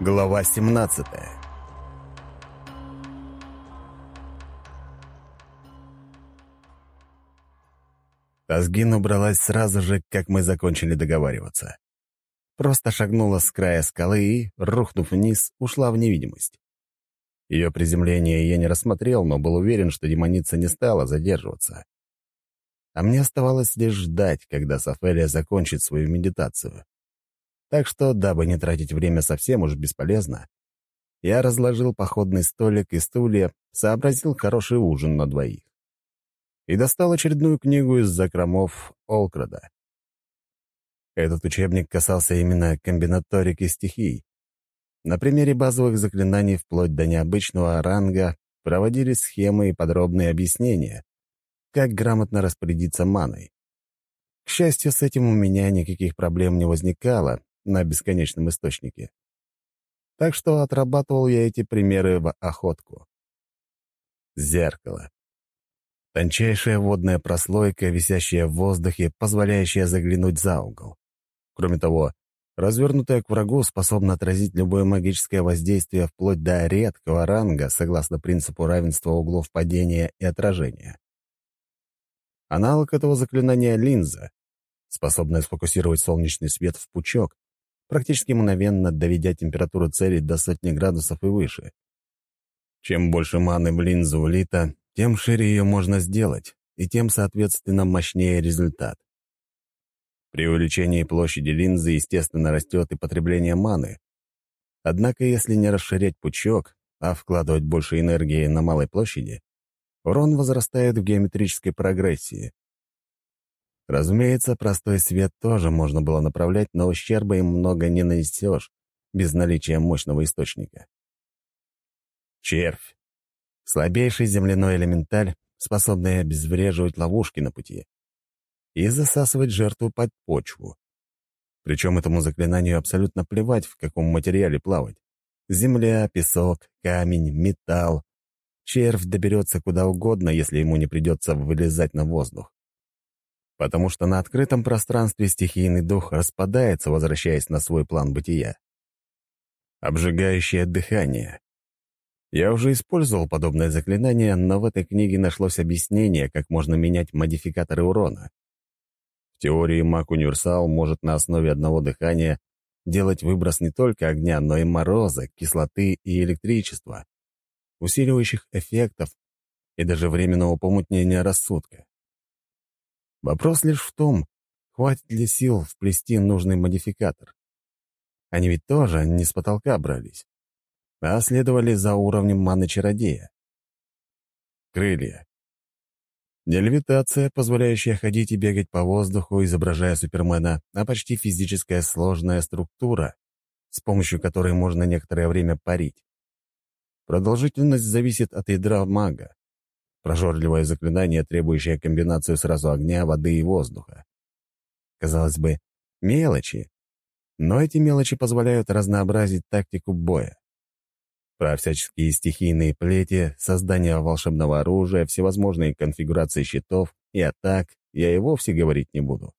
Глава 17 Тазгин убралась сразу же, как мы закончили договариваться. Просто шагнула с края скалы и, рухнув вниз, ушла в невидимость. Ее приземление я не рассмотрел, но был уверен, что демоница не стала задерживаться. А мне оставалось лишь ждать, когда Сафелия закончит свою медитацию. Так что, дабы не тратить время совсем уж бесполезно, я разложил походный столик и стулья, сообразил хороший ужин на двоих. И достал очередную книгу из закромов Олкрада. Этот учебник касался именно комбинаторики стихий. На примере базовых заклинаний вплоть до необычного ранга проводились схемы и подробные объяснения, как грамотно распорядиться маной. К счастью, с этим у меня никаких проблем не возникало, на бесконечном источнике. Так что отрабатывал я эти примеры в охотку. Зеркало. Тончайшая водная прослойка, висящая в воздухе, позволяющая заглянуть за угол. Кроме того, развернутая к врагу способна отразить любое магическое воздействие вплоть до редкого ранга, согласно принципу равенства углов падения и отражения. Аналог этого заклинания — линза, способная сфокусировать солнечный свет в пучок, практически мгновенно доведя температуру цели до сотни градусов и выше. Чем больше маны в линзу влито, тем шире ее можно сделать, и тем, соответственно, мощнее результат. При увеличении площади линзы, естественно, растет и потребление маны. Однако, если не расширять пучок, а вкладывать больше энергии на малой площади, урон возрастает в геометрической прогрессии. Разумеется, простой свет тоже можно было направлять, но ущерба им много не нанесешь без наличия мощного источника. Червь. Слабейший земляной элементаль, способный обезвреживать ловушки на пути и засасывать жертву под почву. Причем этому заклинанию абсолютно плевать, в каком материале плавать. Земля, песок, камень, металл. Червь доберется куда угодно, если ему не придется вылезать на воздух потому что на открытом пространстве стихийный дух распадается, возвращаясь на свой план бытия. Обжигающее дыхание. Я уже использовал подобное заклинание, но в этой книге нашлось объяснение, как можно менять модификаторы урона. В теории маг-универсал может на основе одного дыхания делать выброс не только огня, но и мороза, кислоты и электричества, усиливающих эффектов и даже временного помутнения рассудка. Вопрос лишь в том, хватит ли сил вплести нужный модификатор. Они ведь тоже не с потолка брались, а следовали за уровнем маны-чародея. Крылья. Не левитация, позволяющая ходить и бегать по воздуху, изображая Супермена, а почти физическая сложная структура, с помощью которой можно некоторое время парить. Продолжительность зависит от ядра мага. Прожорливое заклинание, требующее комбинацию сразу огня, воды и воздуха. Казалось бы, мелочи. Но эти мелочи позволяют разнообразить тактику боя. Про всяческие стихийные плети, создание волшебного оружия, всевозможные конфигурации щитов и атак я и вовсе говорить не буду.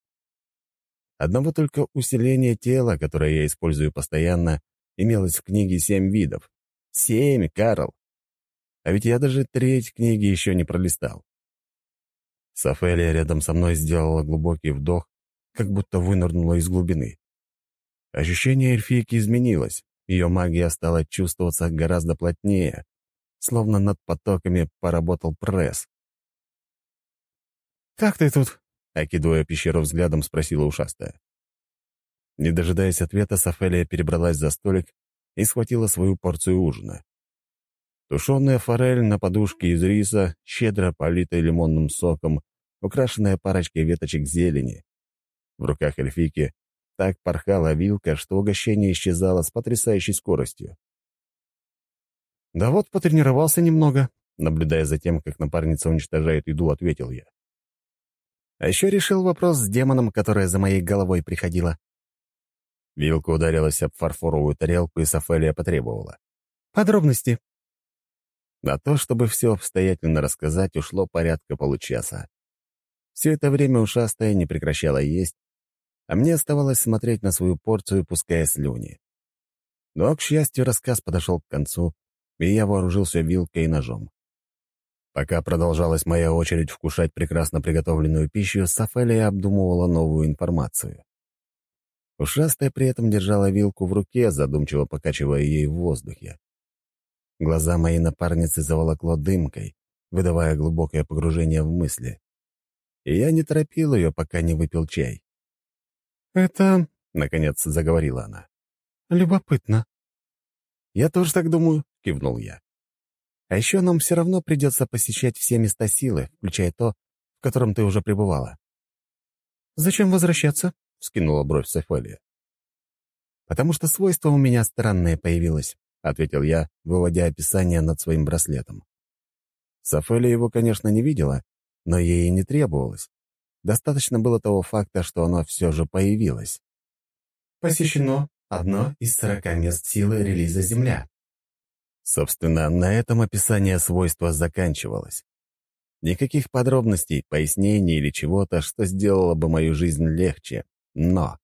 Одного только усиления тела, которое я использую постоянно, имелось в книге семь видов. Семь, Карл! А ведь я даже треть книги еще не пролистал. Софелия рядом со мной сделала глубокий вдох, как будто вынырнула из глубины. Ощущение эльфийки изменилось, ее магия стала чувствоваться гораздо плотнее, словно над потоками поработал пресс. «Как ты тут?» — окидывая пещеру взглядом, спросила ушастая. Не дожидаясь ответа, Софелия перебралась за столик и схватила свою порцию ужина. Тушеная форель на подушке из риса, щедро политая лимонным соком, украшенная парочкой веточек зелени. В руках эльфики так порхала вилка, что угощение исчезало с потрясающей скоростью. «Да вот, потренировался немного», — наблюдая за тем, как напарница уничтожает еду, ответил я. «А еще решил вопрос с демоном, которая за моей головой приходила». Вилка ударилась об фарфоровую тарелку, и Софелия потребовала. «Подробности». На то, чтобы все обстоятельно рассказать, ушло порядка получаса. Все это время ушастая не прекращала есть, а мне оставалось смотреть на свою порцию, пуская слюни. Но, к счастью, рассказ подошел к концу, и я вооружился вилкой и ножом. Пока продолжалась моя очередь вкушать прекрасно приготовленную пищу, Сафелия обдумывала новую информацию. Ушастая при этом держала вилку в руке, задумчиво покачивая ей в воздухе. Глаза моей напарницы заволокло дымкой, выдавая глубокое погружение в мысли. И я не торопил ее, пока не выпил чай. «Это...» — наконец заговорила она. «Любопытно». «Я тоже так думаю», — кивнул я. «А еще нам все равно придется посещать все места силы, включая то, в котором ты уже пребывала». «Зачем возвращаться?» — скинула бровь Софелия. «Потому что свойство у меня странное появилось», — ответил я, выводя описание над своим браслетом. Софелия его, конечно, не видела, но ей и не требовалось. Достаточно было того факта, что оно все же появилось. «Посещено одно из сорока мест силы релиза Земля». Собственно, на этом описание свойства заканчивалось. Никаких подробностей, пояснений или чего-то, что сделало бы мою жизнь легче. Но,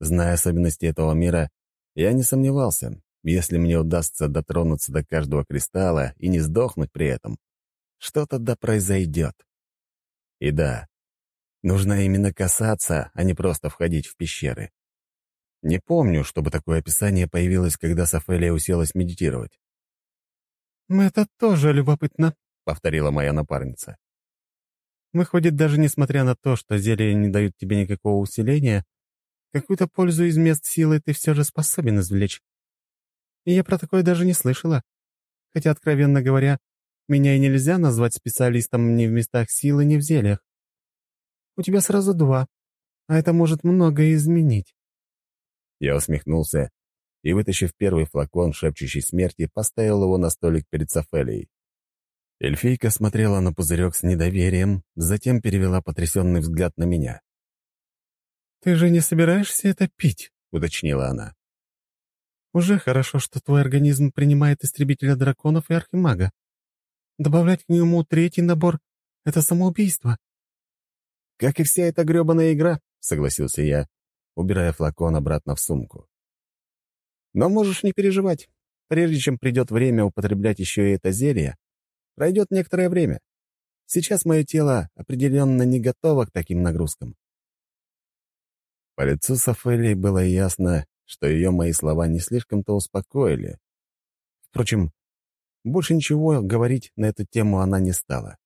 зная особенности этого мира, я не сомневался, если мне удастся дотронуться до каждого кристалла и не сдохнуть при этом, что-то да произойдет. И да, нужно именно касаться, а не просто входить в пещеры. Не помню, чтобы такое описание появилось, когда Сафелия уселась медитировать. «Это тоже любопытно», — повторила моя напарница. «Выходит, даже несмотря на то, что зелья не дают тебе никакого усиления, какую-то пользу из мест силы ты все же способен извлечь. И я про такое даже не слышала. Хотя, откровенно говоря, меня и нельзя назвать специалистом ни в местах силы, ни в зельях. У тебя сразу два, а это может многое изменить». Я усмехнулся и, вытащив первый флакон шепчущей смерти, поставил его на столик перед Сафелией. Эльфийка смотрела на пузырек с недоверием, затем перевела потрясенный взгляд на меня. «Ты же не собираешься это пить?» — уточнила она. «Уже хорошо, что твой организм принимает истребителя драконов и архимага. Добавлять к нему третий набор — это самоубийство». «Как и вся эта грёбаная игра», — согласился я, убирая флакон обратно в сумку. «Но можешь не переживать. Прежде чем придет время употреблять еще и это зелье, пройдет некоторое время. Сейчас мое тело определенно не готово к таким нагрузкам». По лицу Сафелии было ясно, что ее мои слова не слишком-то успокоили. Впрочем, больше ничего говорить на эту тему она не стала.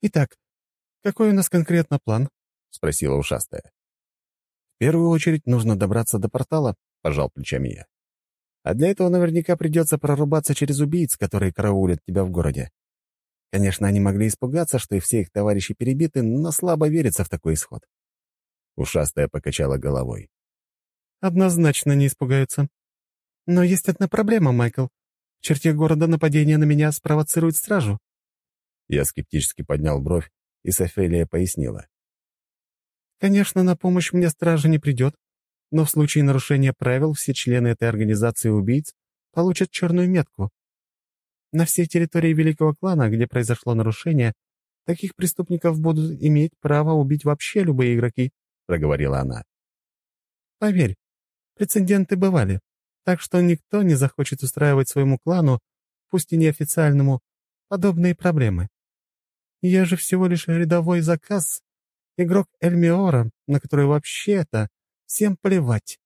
«Итак, какой у нас конкретно план?» — спросила ушастая. «В первую очередь нужно добраться до портала», — пожал плечами я. «А для этого наверняка придется прорубаться через убийц, которые караулят тебя в городе. Конечно, они могли испугаться, что и все их товарищи перебиты, но слабо верится в такой исход». Ушастая покачала головой. «Однозначно не испугаются. Но есть одна проблема, Майкл. В черте города нападение на меня спровоцирует стражу». Я скептически поднял бровь, и Софелия пояснила. «Конечно, на помощь мне стража не придет, но в случае нарушения правил все члены этой организации убийц получат черную метку. На всей территории Великого Клана, где произошло нарушение, таких преступников будут иметь право убить вообще любые игроки», — проговорила она. «Поверь, прецеденты бывали. Так что никто не захочет устраивать своему клану, пусть и неофициальному, подобные проблемы. Я же всего лишь рядовой заказ, игрок Эльмиора, на который вообще-то всем плевать.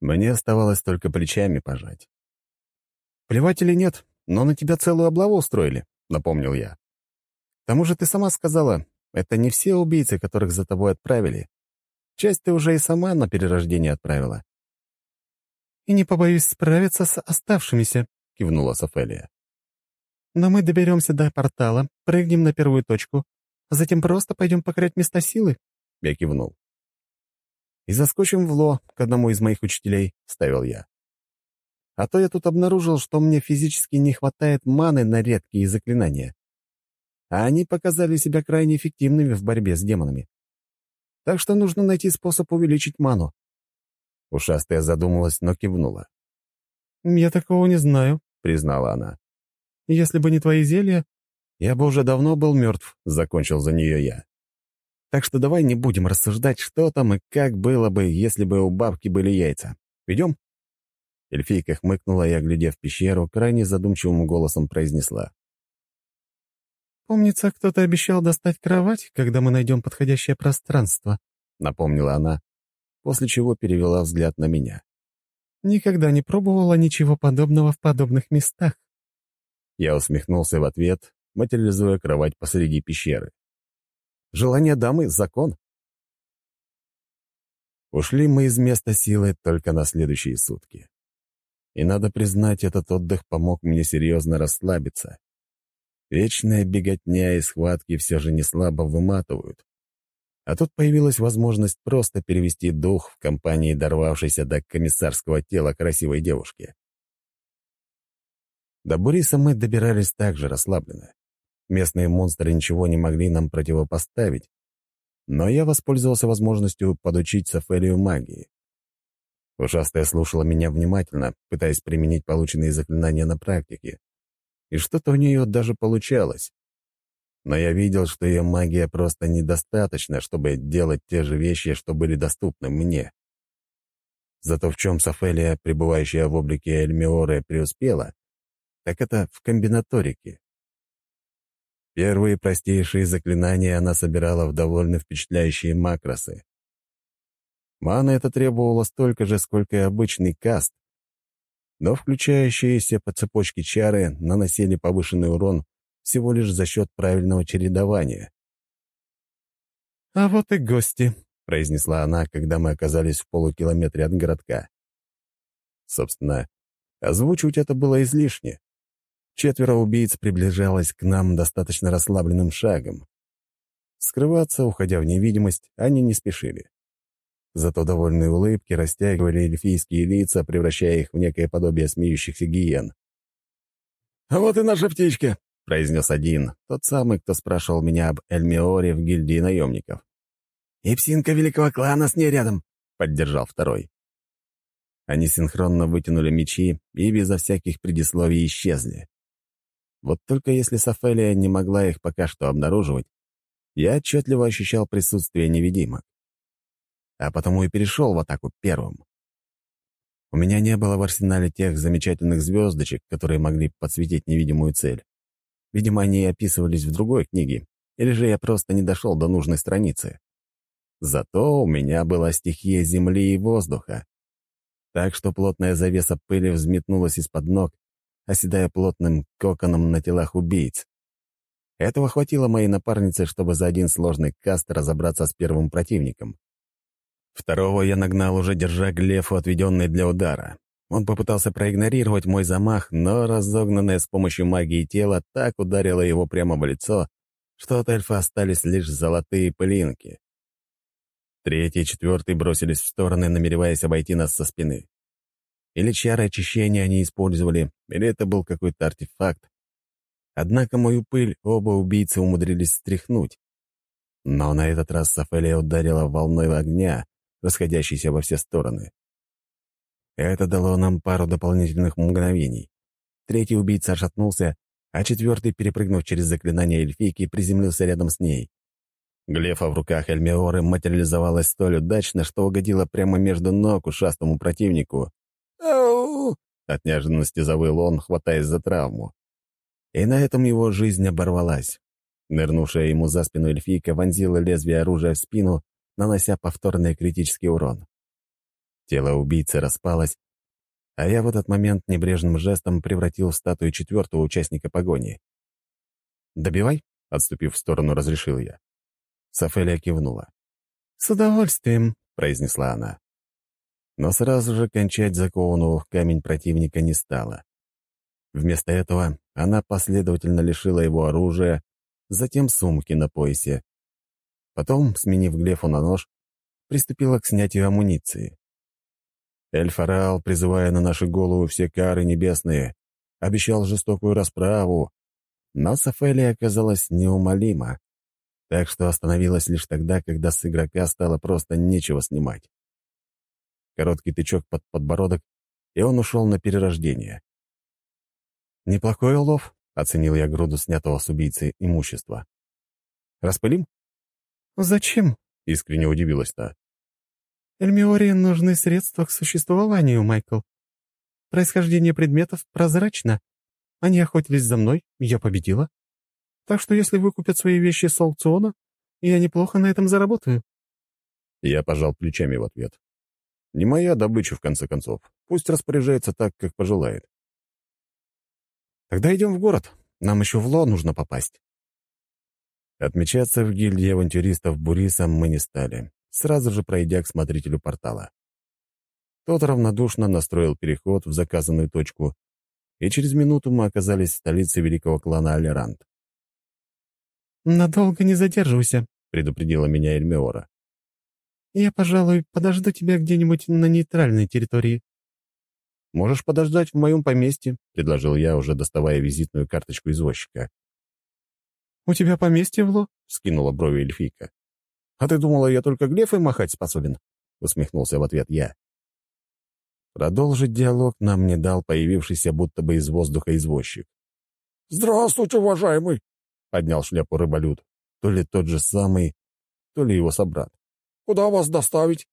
Мне оставалось только плечами пожать. «Плевать или нет, но на тебя целую облаву устроили», — напомнил я. «К тому же ты сама сказала, это не все убийцы, которых за тобой отправили. Часть ты уже и сама на перерождение отправила и не побоюсь справиться с оставшимися», — кивнула Софелия. «Но мы доберемся до портала, прыгнем на первую точку, а затем просто пойдем покорять места силы», — я кивнул. «И заскочим в Ло к одному из моих учителей», — ставил я. «А то я тут обнаружил, что мне физически не хватает маны на редкие заклинания. А они показали себя крайне эффективными в борьбе с демонами. Так что нужно найти способ увеличить ману. Ушастая задумалась, но кивнула. «Я такого не знаю», — признала она. «Если бы не твои зелья...» «Я бы уже давно был мертв», — закончил за нее я. «Так что давай не будем рассуждать, что там и как было бы, если бы у бабки были яйца. Идем?» Эльфийка хмыкнула и, оглядев пещеру, крайне задумчивым голосом произнесла. «Помнится, кто-то обещал достать кровать, когда мы найдем подходящее пространство», — напомнила она, после чего перевела взгляд на меня. «Никогда не пробовала ничего подобного в подобных местах». Я усмехнулся в ответ, материализуя кровать посреди пещеры. «Желание дамы — закон». Ушли мы из места силы только на следующие сутки. И надо признать, этот отдых помог мне серьезно расслабиться. Вечная беготня и схватки все же не слабо выматывают. А тут появилась возможность просто перевести дух в компании дорвавшейся до комиссарского тела красивой девушки. До Буриса мы добирались также расслабленно. Местные монстры ничего не могли нам противопоставить, но я воспользовался возможностью подучить Сафелию магии. Ушастая слушала меня внимательно, пытаясь применить полученные заклинания на практике и что-то у нее даже получалось. Но я видел, что ее магия просто недостаточна, чтобы делать те же вещи, что были доступны мне. Зато в чем Сафелия, пребывающая в облике Эльмиоры, преуспела, так это в комбинаторике. Первые простейшие заклинания она собирала в довольно впечатляющие макросы. Мана это требовало столько же, сколько и обычный каст, но включающиеся по цепочке чары наносили повышенный урон всего лишь за счет правильного чередования. «А вот и гости», — произнесла она, когда мы оказались в полукилометре от городка. Собственно, озвучивать это было излишне. Четверо убийц приближалось к нам достаточно расслабленным шагом. Скрываться, уходя в невидимость, они не спешили. Зато довольные улыбки растягивали эльфийские лица, превращая их в некое подобие смеющихся гиен. «А вот и наша птичка!» — произнес один, тот самый, кто спрашивал меня об Эльмиоре в гильдии наемников. «И псинка великого клана с ней рядом!» — поддержал второй. Они синхронно вытянули мечи и безо всяких предисловий исчезли. Вот только если Сафелия не могла их пока что обнаруживать, я отчетливо ощущал присутствие невидимок а потому и перешел в атаку первым. У меня не было в арсенале тех замечательных звездочек, которые могли подсветить невидимую цель. Видимо, они описывались в другой книге, или же я просто не дошел до нужной страницы. Зато у меня была стихия земли и воздуха. Так что плотная завеса пыли взметнулась из-под ног, оседая плотным коконом на телах убийц. Этого хватило моей напарнице, чтобы за один сложный каст разобраться с первым противником. Второго я нагнал, уже держа глефу, отведенный для удара. Он попытался проигнорировать мой замах, но разогнанное с помощью магии тело так ударило его прямо в лицо, что от эльфа остались лишь золотые пылинки. Третий и четвертый бросились в стороны, намереваясь обойти нас со спины. Или чары очищения они использовали, или это был какой-то артефакт. Однако мою пыль оба убийцы умудрились стряхнуть. Но на этот раз Сафелия ударила волной огня, расходящийся во все стороны. Это дало нам пару дополнительных мгновений. Третий убийца отшатнулся, а четвертый, перепрыгнув через заклинание эльфийки, приземлился рядом с ней. Глефа в руках Эльмиоры материализовалась столь удачно, что угодила прямо между ног ушастому противнику. «Ау!» — от неожиданности завыл он, хватаясь за травму. И на этом его жизнь оборвалась. Нырнувшая ему за спину эльфийка вонзила лезвие оружия в спину нанося повторный критический урон. Тело убийцы распалось, а я в этот момент небрежным жестом превратил в статую четвертого участника погони. «Добивай», — отступив в сторону, разрешил я. Сафелия кивнула. «С удовольствием», — произнесла она. Но сразу же кончать закованного в камень противника не стала. Вместо этого она последовательно лишила его оружия, затем сумки на поясе, Потом, сменив глефу на нож, приступила к снятию амуниции. Эльф орал, призывая на наши головы все кары небесные, обещал жестокую расправу, но Сафелия оказалась неумолима, так что остановилась лишь тогда, когда с игрока стало просто нечего снимать. Короткий тычок под подбородок, и он ушел на перерождение. «Неплохой улов», — оценил я груду снятого с убийцы имущества. «Распылим?» «Зачем?» — искренне удивилась та. Эльмиории нужны средства к существованию, Майкл. Происхождение предметов прозрачно. Они охотились за мной, я победила. Так что если выкупят свои вещи с аукциона, я неплохо на этом заработаю». Я пожал плечами в ответ. Не моя добыча, в конце концов. Пусть распоряжается так, как пожелает. «Тогда идем в город. Нам еще в Ло нужно попасть». Отмечаться в гильдии авантюристов Бурисом мы не стали, сразу же пройдя к смотрителю портала. Тот равнодушно настроил переход в заказанную точку, и через минуту мы оказались в столице великого клана Алерант. «Надолго не задерживайся», — предупредила меня Эльмеора. «Я, пожалуй, подожду тебя где-нибудь на нейтральной территории». «Можешь подождать в моем поместье», — предложил я, уже доставая визитную карточку извозчика. «У тебя поместье, Вло?» — скинула брови эльфийка. «А ты думала, я только глефой махать способен?» — усмехнулся в ответ я. Продолжить диалог нам не дал появившийся будто бы из воздуха извозчик. «Здравствуйте, уважаемый!» — поднял шляпу рыболюд. То ли тот же самый, то ли его собрат. «Куда вас доставить?»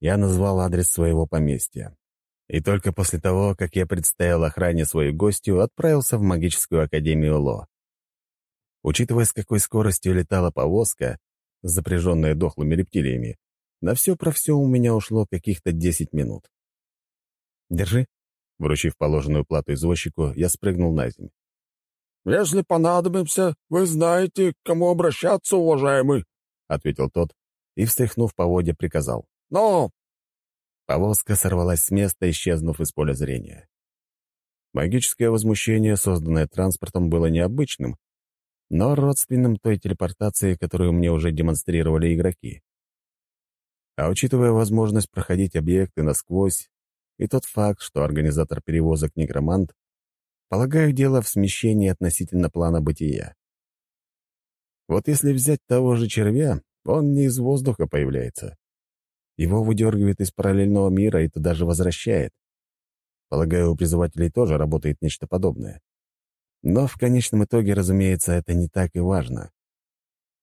Я назвал адрес своего поместья. И только после того, как я представил охране свою гостью, отправился в магическую академию Ло. Учитывая, с какой скоростью летала повозка, запряженная дохлыми рептилиями, на все про все у меня ушло каких-то десять минут. «Держи». Вручив положенную плату извозчику, я спрыгнул на землю. «Если понадобимся, вы знаете, к кому обращаться, уважаемый», — ответил тот и, встряхнув поводья, приказал. «Но...» Повозка сорвалась с места, исчезнув из поля зрения. Магическое возмущение, созданное транспортом, было необычным, но родственным той телепортации, которую мне уже демонстрировали игроки. А учитывая возможность проходить объекты насквозь и тот факт, что организатор перевозок некромант, полагаю дело в смещении относительно плана бытия. Вот если взять того же червя, он не из воздуха появляется. Его выдергивает из параллельного мира и туда же возвращает. Полагаю, у призывателей тоже работает нечто подобное. Но в конечном итоге, разумеется, это не так и важно.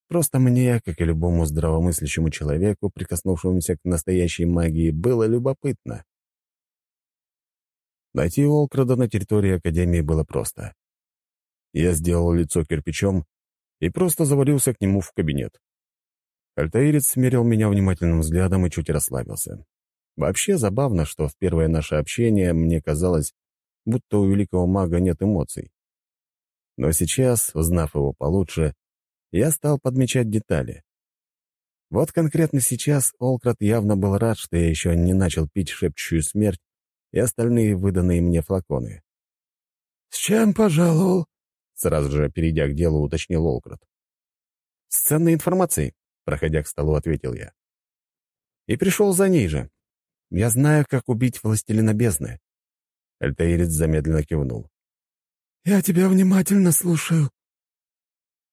Просто мне, как и любому здравомыслящему человеку, прикоснувшемуся к настоящей магии, было любопытно. Найти Олкрада на территории Академии было просто. Я сделал лицо кирпичом и просто завалился к нему в кабинет. Альтаирец смерил меня внимательным взглядом и чуть расслабился. Вообще забавно, что в первое наше общение мне казалось, будто у великого мага нет эмоций. Но сейчас, узнав его получше, я стал подмечать детали. Вот конкретно сейчас Олкрат явно был рад, что я еще не начал пить шепчущую смерть и остальные выданные мне флаконы. «С чем пожаловал?» Сразу же, перейдя к делу, уточнил Олкрат. «С ценной информацией», — проходя к столу, ответил я. «И пришел за ней же. Я знаю, как убить властелина бездны». Альтаирец замедленно кивнул. «Я тебя внимательно слушаю».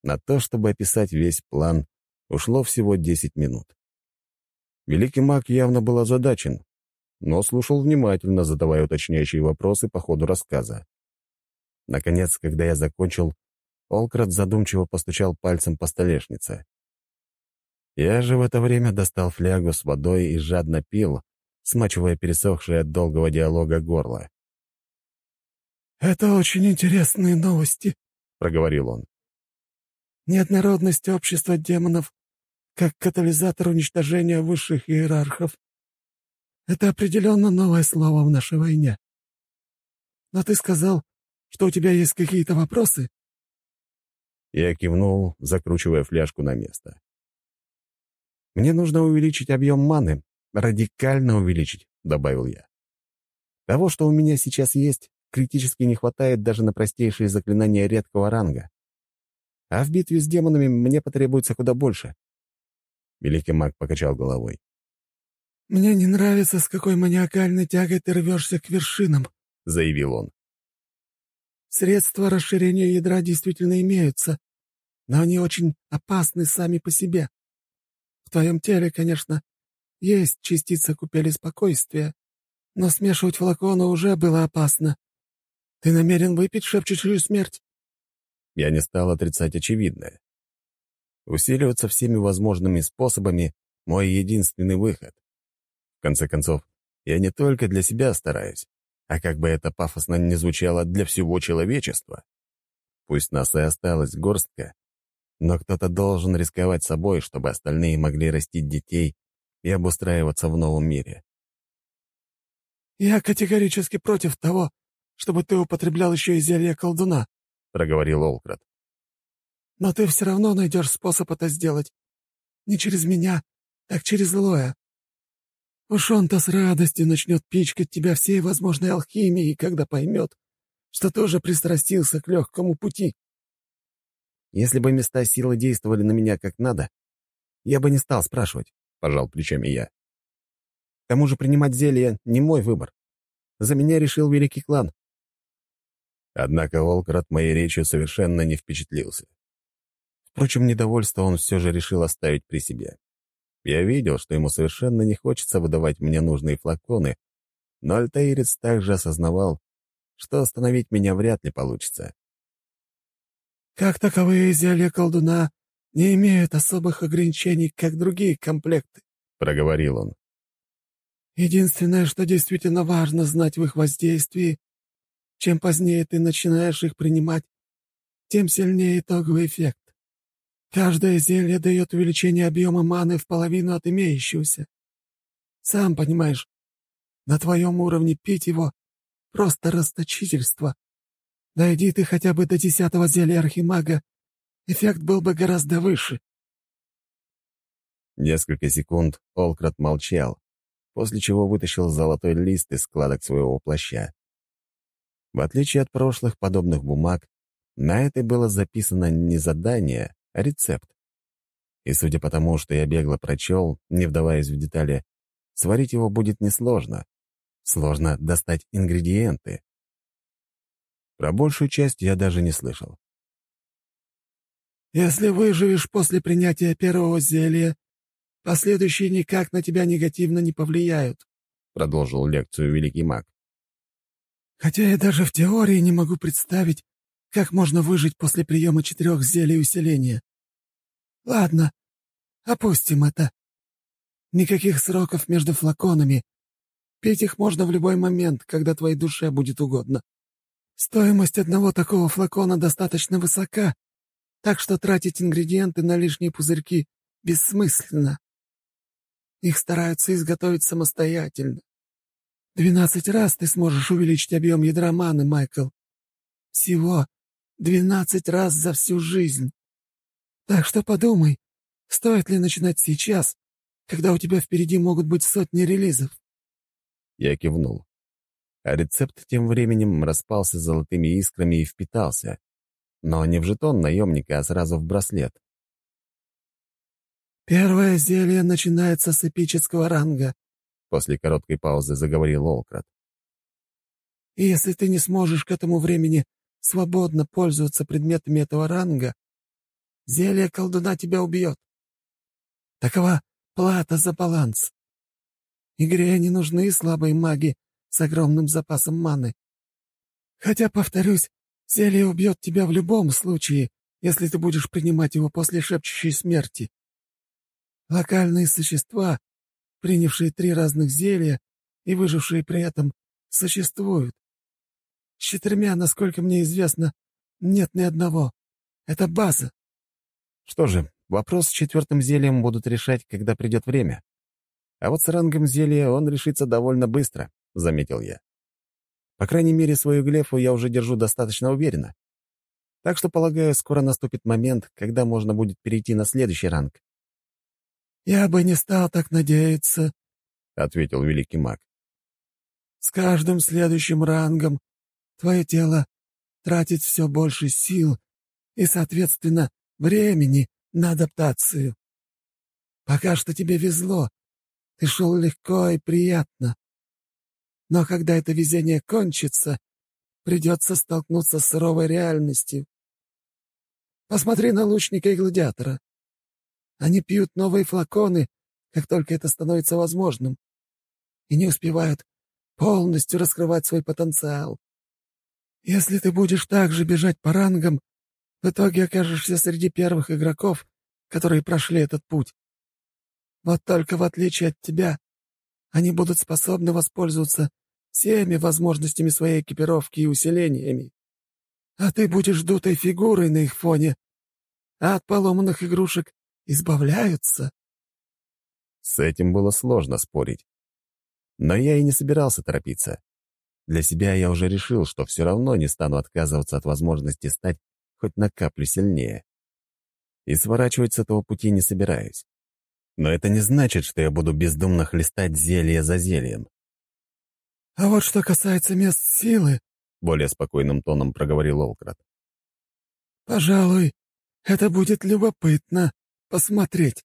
На то, чтобы описать весь план, ушло всего десять минут. Великий маг явно был озадачен, но слушал внимательно, задавая уточняющие вопросы по ходу рассказа. Наконец, когда я закончил, Олкрат задумчиво постучал пальцем по столешнице. Я же в это время достал флягу с водой и жадно пил, смачивая пересохшее от долгого диалога горло. «Это очень интересные новости», — проговорил он. «Неоднородность общества демонов как катализатор уничтожения высших иерархов. Это определенно новое слово в нашей войне. Но ты сказал, что у тебя есть какие-то вопросы?» Я кивнул, закручивая фляжку на место. «Мне нужно увеличить объем маны, радикально увеличить», — добавил я. «Того, что у меня сейчас есть, критически не хватает даже на простейшие заклинания редкого ранга. А в битве с демонами мне потребуется куда больше. Великий маг покачал головой. «Мне не нравится, с какой маниакальной тягой ты рвешься к вершинам», — заявил он. «Средства расширения ядра действительно имеются, но они очень опасны сами по себе. В твоем теле, конечно, есть частица купели спокойствия, но смешивать флаконы уже было опасно. Ты намерен выпить шепчущую смерть?» Я не стал отрицать очевидное. Усиливаться всеми возможными способами — мой единственный выход. В конце концов, я не только для себя стараюсь, а как бы это пафосно не звучало для всего человечества. Пусть нас и осталась горстка, но кто-то должен рисковать собой, чтобы остальные могли растить детей и обустраиваться в новом мире. «Я категорически против того, чтобы ты употреблял еще и зелье колдуна», — проговорил Олкрат. «Но ты все равно найдешь способ это сделать. Не через меня, так через Лоя. Уж он-то с радостью начнет пичкать тебя всей возможной алхимией, когда поймет, что тоже пристрастился к легкому пути». «Если бы места силы действовали на меня как надо, я бы не стал спрашивать», — пожал плечами я. «К тому же принимать зелье — не мой выбор. За меня решил великий клан». Однако Волкрат моей речью совершенно не впечатлился. Впрочем, недовольство он все же решил оставить при себе. Я видел, что ему совершенно не хочется выдавать мне нужные флаконы, но Альтаирец также осознавал, что остановить меня вряд ли получится. «Как таковые зелья колдуна не имеют особых ограничений, как другие комплекты», — проговорил он. «Единственное, что действительно важно знать в их воздействии, чем позднее ты начинаешь их принимать, тем сильнее итоговый эффект. Каждое зелье дает увеличение объема маны в половину от имеющегося. Сам понимаешь, на твоем уровне пить его — просто расточительство. Дойди ты хотя бы до десятого зелья архимага, эффект был бы гораздо выше. Несколько секунд Олкрат молчал, после чего вытащил золотой лист из складок своего плаща. В отличие от прошлых подобных бумаг, на этой было записано не задание, рецепт. И судя по тому, что я бегло прочел, не вдаваясь в детали, сварить его будет несложно. Сложно достать ингредиенты. Про большую часть я даже не слышал. «Если выживешь после принятия первого зелья, последующие никак на тебя негативно не повлияют», — продолжил лекцию великий маг. «Хотя я даже в теории не могу представить, как можно выжить после приема четырех зелий усиления? Ладно, опустим это. Никаких сроков между флаконами. Пить их можно в любой момент, когда твоей душе будет угодно. Стоимость одного такого флакона достаточно высока, так что тратить ингредиенты на лишние пузырьки бессмысленно. Их стараются изготовить самостоятельно. Двенадцать раз ты сможешь увеличить объем ядра маны, Майкл. Всего Двенадцать раз за всю жизнь. Так что подумай, стоит ли начинать сейчас, когда у тебя впереди могут быть сотни релизов?» Я кивнул. А рецепт тем временем распался золотыми искрами и впитался. Но не в жетон наемника, а сразу в браслет. «Первое зелье начинается с эпического ранга», — после короткой паузы заговорил Олкрат. «И если ты не сможешь к этому времени свободно пользоваться предметами этого ранга, зелье колдуна тебя убьет. Такова плата за баланс. Игре не нужны слабые маги с огромным запасом маны. Хотя, повторюсь, зелье убьет тебя в любом случае, если ты будешь принимать его после шепчущей смерти. Локальные существа, принявшие три разных зелья и выжившие при этом, существуют. С четырьмя, насколько мне известно, нет ни одного. Это база. Что же, вопрос с четвертым зельем будут решать, когда придет время. А вот с рангом зелья он решится довольно быстро, — заметил я. По крайней мере, свою глефу я уже держу достаточно уверенно. Так что, полагаю, скоро наступит момент, когда можно будет перейти на следующий ранг. «Я бы не стал так надеяться», — ответил великий маг. «С каждым следующим рангом Твое тело тратит все больше сил и, соответственно, времени на адаптацию. Пока что тебе везло. Ты шел легко и приятно. Но когда это везение кончится, придется столкнуться с суровой реальностью. Посмотри на лучника и гладиатора. Они пьют новые флаконы, как только это становится возможным, и не успевают полностью раскрывать свой потенциал. Если ты будешь так же бежать по рангам, в итоге окажешься среди первых игроков, которые прошли этот путь. Вот только в отличие от тебя, они будут способны воспользоваться всеми возможностями своей экипировки и усилениями. А ты будешь дутой фигурой на их фоне, а от поломанных игрушек избавляются. С этим было сложно спорить. Но я и не собирался торопиться. Для себя я уже решил, что все равно не стану отказываться от возможности стать хоть на каплю сильнее. И сворачивать с этого пути не собираюсь. Но это не значит, что я буду бездумно хлестать зелье за зельем. «А вот что касается мест силы», — более спокойным тоном проговорил Олкрат. «Пожалуй, это будет любопытно посмотреть,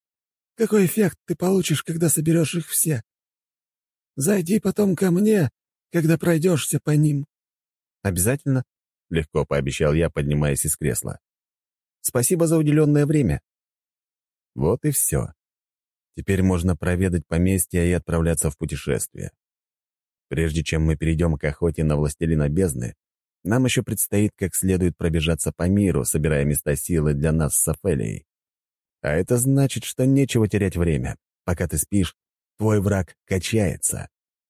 какой эффект ты получишь, когда соберешь их все. Зайди потом ко мне, когда пройдешься по ним». «Обязательно», — легко пообещал я, поднимаясь из кресла. «Спасибо за уделенное время». Вот и все. Теперь можно проведать поместье и отправляться в путешествие. Прежде чем мы перейдем к охоте на властелина бездны, нам еще предстоит как следует пробежаться по миру, собирая места силы для нас с Офелией. А это значит, что нечего терять время. Пока ты спишь, твой враг качается.